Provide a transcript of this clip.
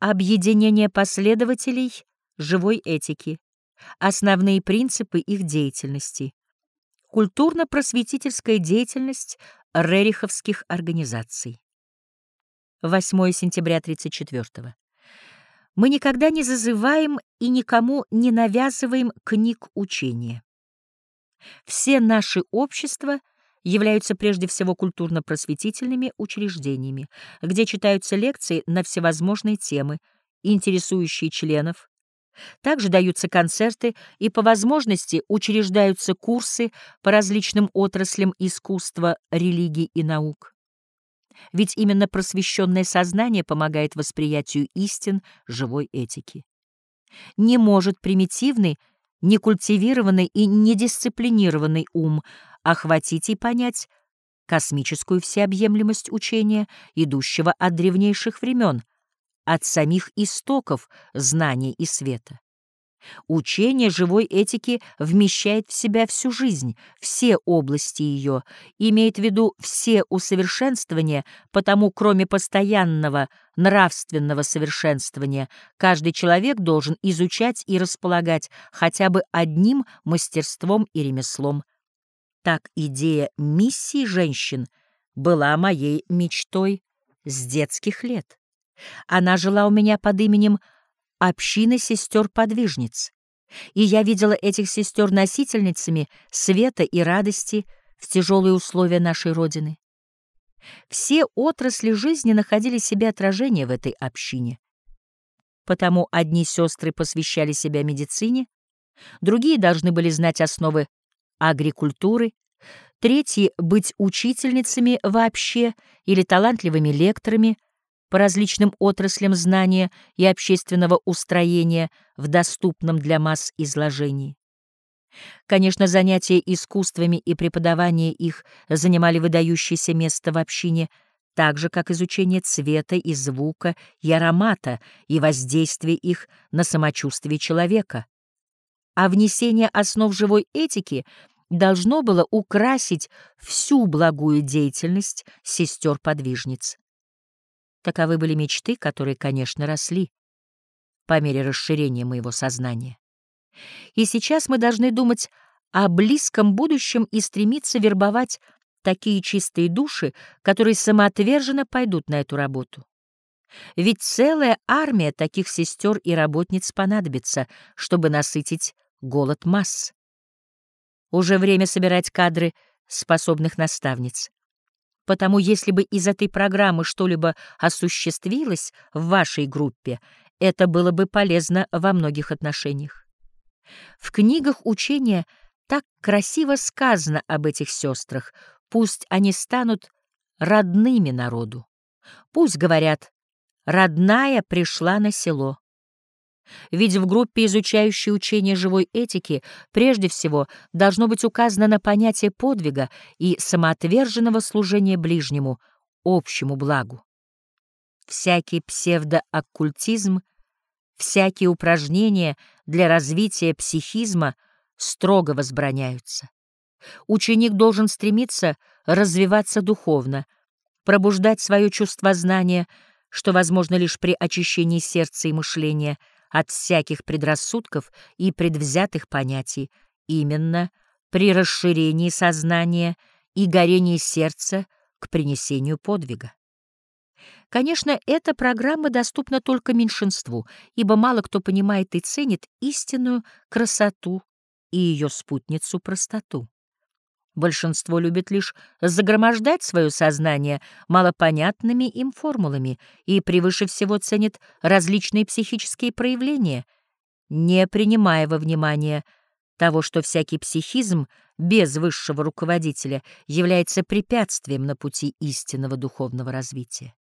Объединение последователей живой этики. Основные принципы их деятельности. Культурно-просветительская деятельность рериховских организаций. 8 сентября 34 -го. Мы никогда не зазываем и никому не навязываем книг учения. Все наши общества являются прежде всего культурно-просветительными учреждениями, где читаются лекции на всевозможные темы, интересующие членов. Также даются концерты и по возможности учреждаются курсы по различным отраслям искусства, религии и наук. Ведь именно просвещенное сознание помогает восприятию истин живой этики. Не может примитивный, некультивированный и недисциплинированный ум охватить и понять космическую всеобъемлемость учения, идущего от древнейших времен, от самих истоков знания и света. Учение живой этики вмещает в себя всю жизнь, все области ее, имеет в виду все усовершенствования, потому кроме постоянного нравственного совершенствования каждый человек должен изучать и располагать хотя бы одним мастерством и ремеслом. Так идея миссии женщин была моей мечтой с детских лет. Она жила у меня под именем общины сестер-подвижниц, и я видела этих сестер носительницами света и радости в тяжелые условия нашей Родины. Все отрасли жизни находили себе отражение в этой общине. Потому одни сестры посвящали себя медицине, другие должны были знать основы агрикультуры, третьи — быть учительницами вообще или талантливыми лекторами, по различным отраслям знания и общественного устроения в доступном для масс изложении. Конечно, занятия искусствами и преподавание их занимали выдающееся место в общине, так же, как изучение цвета и звука и аромата и воздействие их на самочувствие человека. А внесение основ живой этики должно было украсить всю благую деятельность сестер-подвижниц. Таковы были мечты, которые, конечно, росли по мере расширения моего сознания. И сейчас мы должны думать о близком будущем и стремиться вербовать такие чистые души, которые самоотверженно пойдут на эту работу. Ведь целая армия таких сестер и работниц понадобится, чтобы насытить голод масс. Уже время собирать кадры способных наставниц. Потому если бы из этой программы что-либо осуществилось в вашей группе, это было бы полезно во многих отношениях. В книгах учения так красиво сказано об этих сестрах, пусть они станут родными народу. Пусть говорят «родная пришла на село». Ведь в группе, изучающей учение живой этики, прежде всего должно быть указано на понятие подвига и самоотверженного служения ближнему, общему благу. Всякий псевдооккультизм, всякие упражнения для развития психизма строго возбраняются. Ученик должен стремиться развиваться духовно, пробуждать свое чувство знания, что возможно лишь при очищении сердца и мышления — от всяких предрассудков и предвзятых понятий, именно при расширении сознания и горении сердца к принесению подвига. Конечно, эта программа доступна только меньшинству, ибо мало кто понимает и ценит истинную красоту и ее спутницу простоту. Большинство любит лишь загромождать свое сознание малопонятными им формулами и превыше всего ценит различные психические проявления, не принимая во внимание того, что всякий психизм без высшего руководителя является препятствием на пути истинного духовного развития.